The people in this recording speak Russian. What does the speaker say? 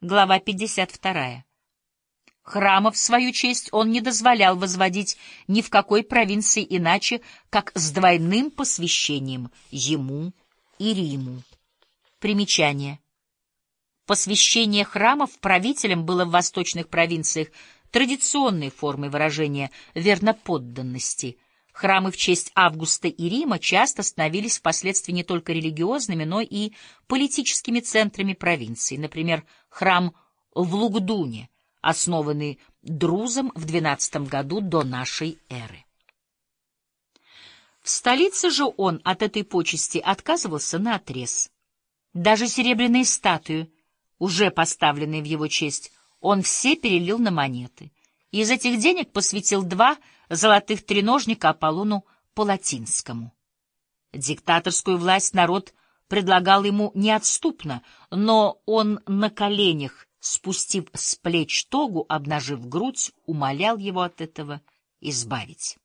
глава 52. Храма, в свою честь, он не дозволял возводить ни в какой провинции иначе, как с двойным посвящением ему и Риму. Примечание. Посвящение храмов правителям было в восточных провинциях традиционной формой выражения верноподданности. Храмы в честь Августа и Рима часто становились впоследствии не только религиозными, но и политическими центрами провинции. Например, храм в Лугдуне, основанный Друзом в XII году до нашей эры. В столице же он от этой почести отказывался наотрез. Даже серебряные статуи, уже поставленные в его честь, он все перелил на монеты. Из этих денег посвятил два золотых треножника Аполлону Палатинскому. Диктаторскую власть народ предлагал ему неотступно, но он на коленях, спустив с плеч тогу, обнажив грудь, умолял его от этого избавить.